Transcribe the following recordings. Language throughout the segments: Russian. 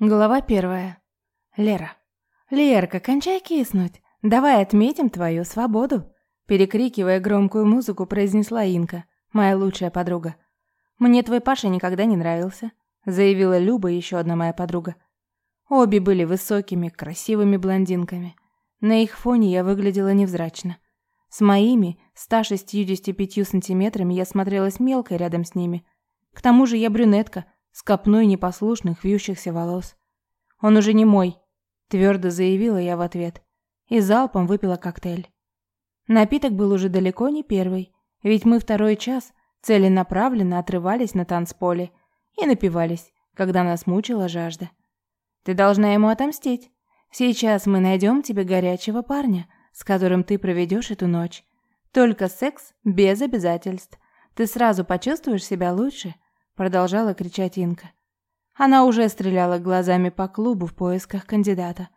Глава первая. Лера. «Лерка, кончай киснуть. Давай отметим твою свободу!» Перекрикивая громкую музыку, произнесла Инка, моя лучшая подруга. «Мне твой Паша никогда не нравился», заявила Люба, еще одна моя подруга. Обе были высокими, красивыми блондинками. На их фоне я выглядела невзрачно. С моими 165 сантиметрами я смотрелась мелкой рядом с ними. К тому же я брюнетка – с копной непослушных вьющихся волос. «Он уже не мой», – твердо заявила я в ответ. И залпом выпила коктейль. Напиток был уже далеко не первый, ведь мы второй час целенаправленно отрывались на танцполе и напивались, когда нас мучила жажда. «Ты должна ему отомстить. Сейчас мы найдем тебе горячего парня, с которым ты проведешь эту ночь. Только секс без обязательств. Ты сразу почувствуешь себя лучше», продолжала кричать Инка. Она уже стреляла глазами по клубу в поисках кандидата.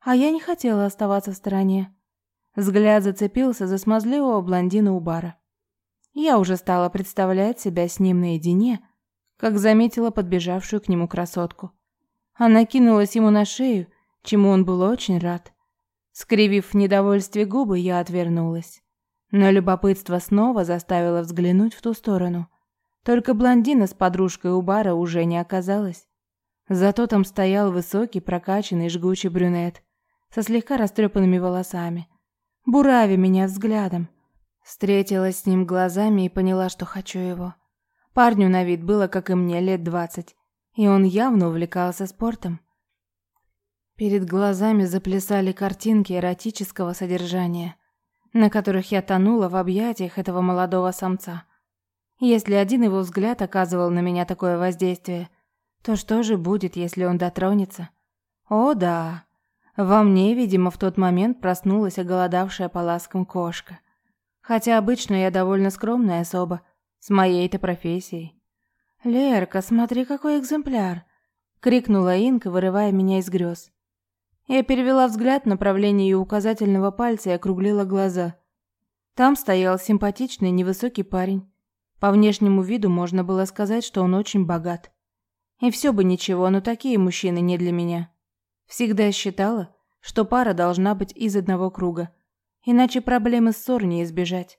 А я не хотела оставаться в стороне. Взгляд зацепился за смазливого блондина у бара. Я уже стала представлять себя с ним наедине, как заметила подбежавшую к нему красотку. Она кинулась ему на шею, чему он был очень рад. Скривив в недовольстве губы, я отвернулась. Но любопытство снова заставило взглянуть в ту сторону – только блондина с подружкой у бара уже не оказалось. Зато там стоял высокий, прокачанный, жгучий брюнет со слегка растрепанными волосами. Бурави меня взглядом. Встретилась с ним глазами и поняла, что хочу его. Парню на вид было, как и мне, лет двадцать, и он явно увлекался спортом. Перед глазами заплясали картинки эротического содержания, на которых я тонула в объятиях этого молодого самца. Если один его взгляд оказывал на меня такое воздействие, то что же будет, если он дотронется? О, да. Во мне, видимо, в тот момент проснулась оголодавшая по ласкам кошка. Хотя обычно я довольно скромная особа, с моей-то профессией. «Лерка, смотри, какой экземпляр!» — крикнула Инка, вырывая меня из грез. Я перевела взгляд в направлении ее указательного пальца и округлила глаза. Там стоял симпатичный невысокий парень по внешнему виду можно было сказать, что он очень богат. И все бы ничего, но такие мужчины не для меня. Всегда считала, что пара должна быть из одного круга. Иначе проблемы ссор не избежать.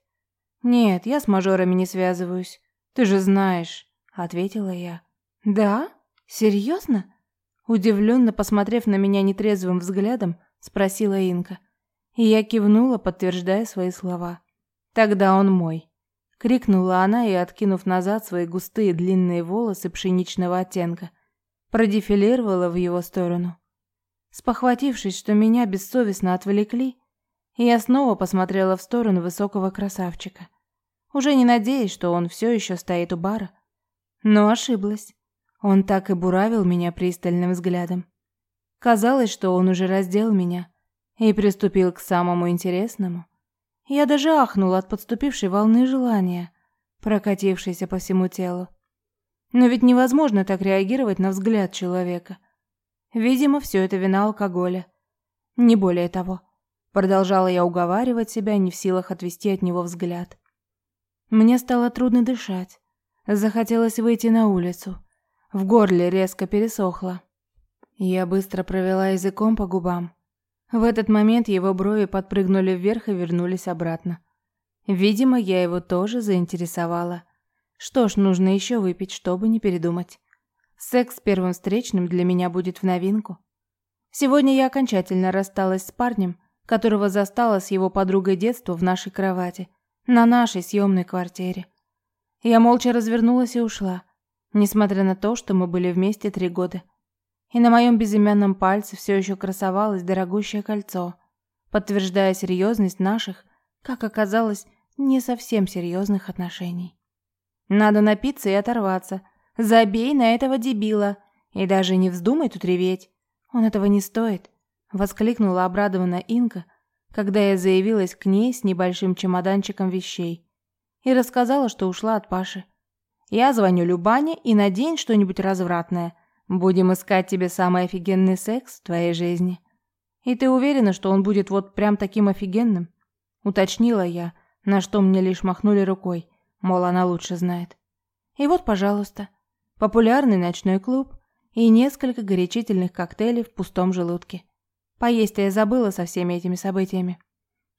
«Нет, я с мажорами не связываюсь. Ты же знаешь», — ответила я. «Да? Серьезно?» Удивленно посмотрев на меня нетрезвым взглядом, спросила Инка. И я кивнула, подтверждая свои слова. «Тогда он мой» крикнула она и, откинув назад свои густые длинные волосы пшеничного оттенка, продефилировала в его сторону. Спохватившись, что меня бессовестно отвлекли, я снова посмотрела в сторону высокого красавчика, уже не надеясь, что он все еще стоит у бара. Но ошиблась. Он так и буравил меня пристальным взглядом. Казалось, что он уже раздел меня и приступил к самому интересному. Я даже ахнула от подступившей волны желания, прокатившейся по всему телу. Но ведь невозможно так реагировать на взгляд человека. Видимо, все это вина алкоголя. Не более того. Продолжала я уговаривать себя, не в силах отвести от него взгляд. Мне стало трудно дышать. Захотелось выйти на улицу. В горле резко пересохло. Я быстро провела языком по губам, в этот момент его брови подпрыгнули вверх и вернулись обратно. Видимо, я его тоже заинтересовала. Что ж, нужно еще выпить, чтобы не передумать. Секс с первым встречным для меня будет в новинку. Сегодня я окончательно рассталась с парнем, которого застала с его подругой детства в нашей кровати, на нашей съемной квартире. Я молча развернулась и ушла, несмотря на то, что мы были вместе три года и на моем безымянном пальце все еще красовалось дорогущее кольцо, подтверждая серьезность наших, как оказалось, не совсем серьезных отношений. Надо напиться и оторваться. Забей на этого дебила. И даже не вздумай тут реветь. Он этого не стоит. Воскликнула обрадованно Инка, когда я заявилась к ней с небольшим чемоданчиком вещей. И рассказала, что ушла от Паши. Я звоню Любане и надень что-нибудь развратное. Будем искать тебе самый офигенный секс в твоей жизни. И ты уверена, что он будет вот прям таким офигенным? Уточнила я, на что мне лишь махнули рукой, мол, она лучше знает. И вот, пожалуйста, популярный ночной клуб. и несколько горячительных коктейлей в пустом желудке. Поесть-то я забыла со всеми этими событиями.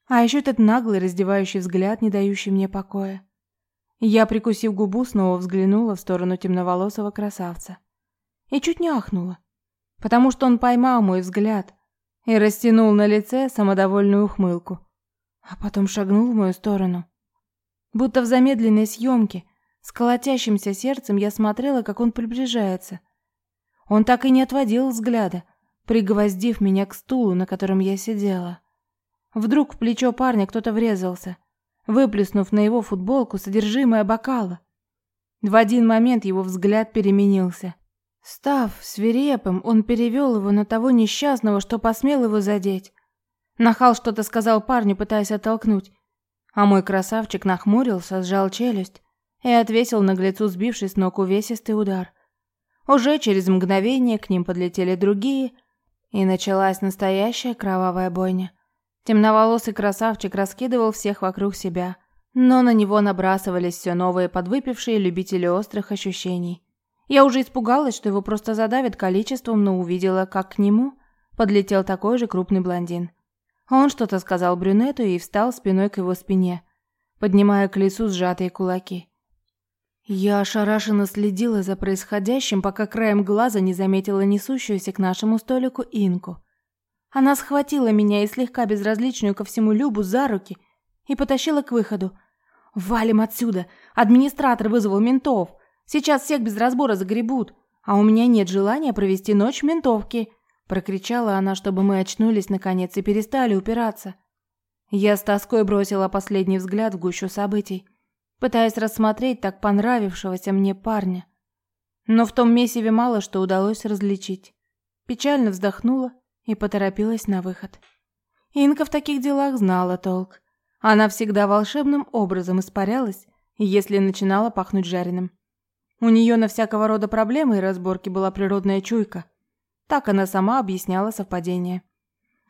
А еще этот наглый раздевающий взгляд, не дающий мне покоя. Я, прикусив губу, снова взглянула в сторону темноволосого красавца. И чуть не ахнула, потому что он поймал мой взгляд и растянул на лице самодовольную ухмылку, а потом шагнул в мою сторону. Будто в замедленной съемке, с колотящимся сердцем я смотрела, как он приближается. Он так и не отводил взгляда, пригвоздив меня к стулу, на котором я сидела. Вдруг в плечо парня кто-то врезался, выплеснув на его футболку содержимое бокала. В один момент его взгляд переменился. Став свирепым, он перевел его на того несчастного, что посмел его задеть. Нахал что-то сказал парню, пытаясь оттолкнуть. А мой красавчик нахмурился, сжал челюсть и отвесил наглецу сбивший с ног увесистый удар. Уже через мгновение к ним подлетели другие, и началась настоящая кровавая бойня. Темноволосый красавчик раскидывал всех вокруг себя, но на него набрасывались все новые подвыпившие любители острых ощущений. Я уже испугалась, что его просто задавят количеством, но увидела, как к нему подлетел такой же крупный блондин. Он что-то сказал брюнету и встал спиной к его спине, поднимая к лицу сжатые кулаки. Я ошарашенно следила за происходящим, пока краем глаза не заметила несущуюся к нашему столику Инку – она схватила меня и слегка безразличную ко всему Любу за руки и потащила к выходу. «Валим отсюда! Администратор вызвал ментов! Сейчас всех без разбора загребут, а у меня нет желания провести ночь в ментовке!» Прокричала она, чтобы мы очнулись наконец и перестали упираться. Я с тоской бросила последний взгляд в гущу событий, пытаясь рассмотреть так понравившегося мне парня. Но в том месиве мало что удалось различить. Печально вздохнула и поторопилась на выход. Инка в таких делах знала толк. Она всегда волшебным образом испарялась, если начинала пахнуть жареным. У нее на всякого рода проблемы и разборки была природная чуйка. Так она сама объясняла совпадение.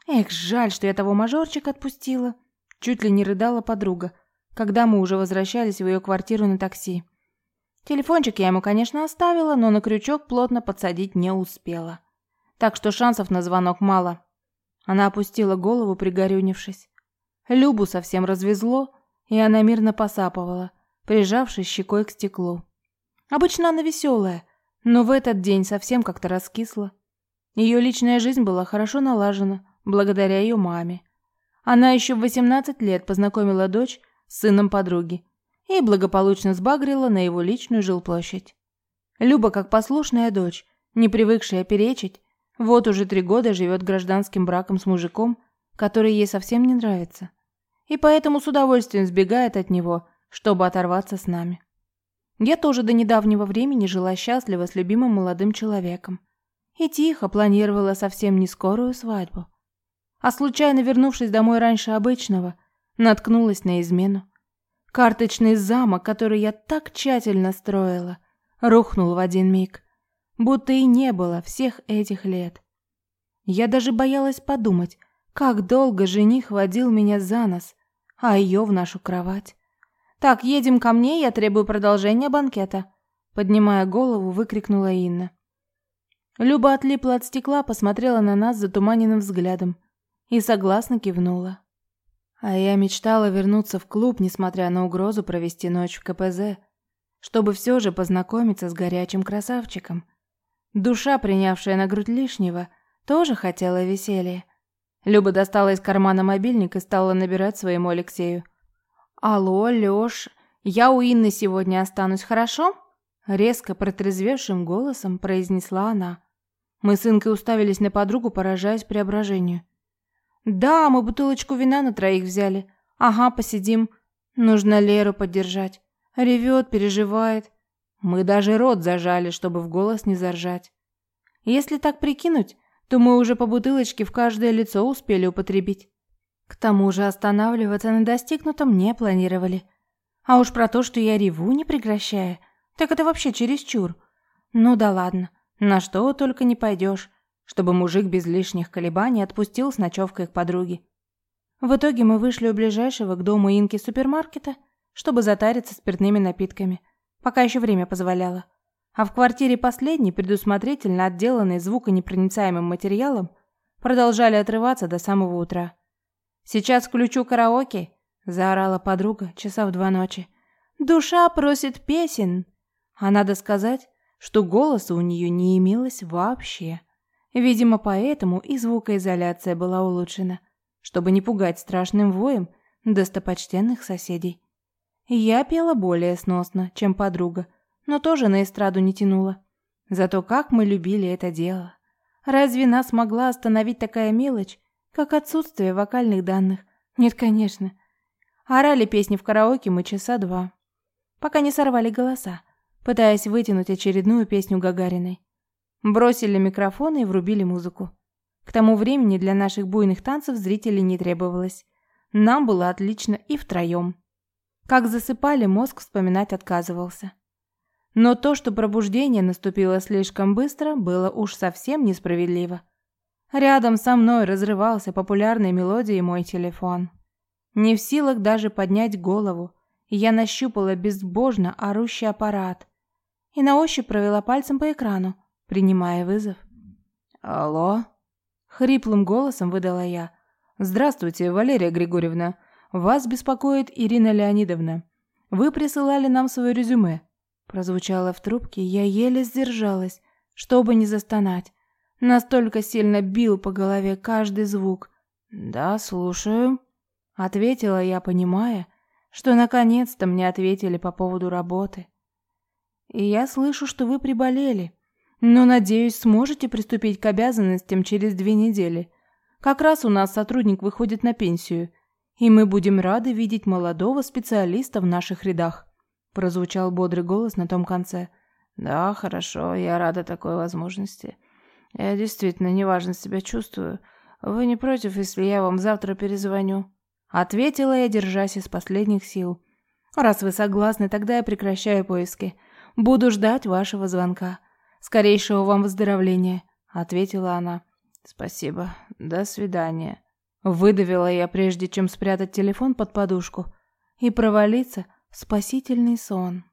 Эх, жаль, что я того мажорчика отпустила. Чуть ли не рыдала подруга, когда мы уже возвращались в ее квартиру на такси. Телефончик я ему, конечно, оставила, но на крючок плотно подсадить не успела так что шансов на звонок мало. Она опустила голову, пригорюнившись. Любу совсем развезло, и она мирно посапывала, прижавшись щекой к стеклу. Обычно она веселая, но в этот день совсем как-то раскисла. Ее личная жизнь была хорошо налажена, благодаря ее маме. Она еще в 18 лет познакомила дочь с сыном подруги и благополучно сбагрила на его личную жилплощадь. Люба, как послушная дочь, не привыкшая перечить, вот уже три года живет гражданским браком с мужиком, который ей совсем не нравится. И поэтому с удовольствием сбегает от него, чтобы оторваться с нами. Я тоже до недавнего времени жила счастливо с любимым молодым человеком. И тихо планировала совсем не скорую свадьбу. А случайно вернувшись домой раньше обычного, наткнулась на измену. Карточный замок, который я так тщательно строила, рухнул в один миг будто и не было всех этих лет. Я даже боялась подумать, как долго жених водил меня за нос, а ее в нашу кровать. «Так, едем ко мне, я требую продолжения банкета», поднимая голову, выкрикнула Инна. Люба отлипла от стекла, посмотрела на нас затуманенным взглядом и согласно кивнула. А я мечтала вернуться в клуб, несмотря на угрозу провести ночь в КПЗ, чтобы все же познакомиться с горячим красавчиком, Душа, принявшая на грудь лишнего, тоже хотела веселья. Люба достала из кармана мобильник и стала набирать своему Алексею. «Алло, Лёш, я у Инны сегодня останусь, хорошо?» Резко протрезвевшим голосом произнесла она. Мы с Инкой уставились на подругу, поражаясь преображению. «Да, мы бутылочку вина на троих взяли. Ага, посидим. Нужно Леру поддержать. Ревет, переживает. Мы даже рот зажали, чтобы в голос не заржать. Если так прикинуть, то мы уже по бутылочке в каждое лицо успели употребить. К тому же останавливаться на достигнутом не планировали. А уж про то, что я реву, не прекращая, так это вообще чересчур. Ну да ладно, на что только не пойдешь, чтобы мужик без лишних колебаний отпустил с ночевкой к подруге. В итоге мы вышли у ближайшего к дому Инки супермаркета, чтобы затариться спиртными напитками – пока еще время позволяло. А в квартире последней, предусмотрительно отделанной звуконепроницаемым материалом, продолжали отрываться до самого утра. «Сейчас включу караоке», — заорала подруга часа в два ночи. «Душа просит песен». А надо сказать, что голоса у нее не имелось вообще. Видимо, поэтому и звукоизоляция была улучшена, чтобы не пугать страшным воем достопочтенных соседей. Я пела более сносно, чем подруга, но тоже на эстраду не тянула. Зато как мы любили это дело. Разве нас могла остановить такая мелочь, как отсутствие вокальных данных? Нет, конечно. Орали песни в караоке мы часа два, пока не сорвали голоса пытаясь вытянуть очередную песню Гагариной. Бросили микрофоны и врубили музыку. К тому времени для наших буйных танцев зрителей не требовалось. Нам было отлично и втроем. Как засыпали, мозг вспоминать отказывался. Но то, что пробуждение наступило слишком быстро, было уж совсем несправедливо. Рядом со мной разрывался популярной мелодией мой телефон. Не в силах даже поднять голову, я нащупала безбожно орущий аппарат, и на ощупь провела пальцем по экрану, принимая вызов. «Алло?» — хриплым голосом выдала я. «Здравствуйте, Валерия Григорьевна. Вас беспокоит Ирина Леонидовна. Вы присылали нам свое резюме». Прозвучало в трубке, я еле сдержалась, чтобы не застонать. Настолько сильно бил по голове каждый звук. «Да, слушаю», — ответила я, понимая, что наконец-то мне ответили по поводу работы. И я слышу, что вы приболели. Но, надеюсь, сможете приступить к обязанностям через две недели. Как раз у нас сотрудник выходит на пенсию, и мы будем рады видеть молодого специалиста в наших рядах. Прозвучал бодрый голос на том конце. Да, хорошо, я рада такой возможности. Я действительно неважно себя чувствую. Вы не против, если я вам завтра перезвоню? Ответила я, держась из последних сил. Раз вы согласны, тогда я прекращаю поиски. Буду ждать вашего звонка. Скорейшего вам выздоровления, ответила она. Спасибо. До свидания. Выдавила я, прежде чем спрятать телефон под подушку и провалиться в спасительный сон.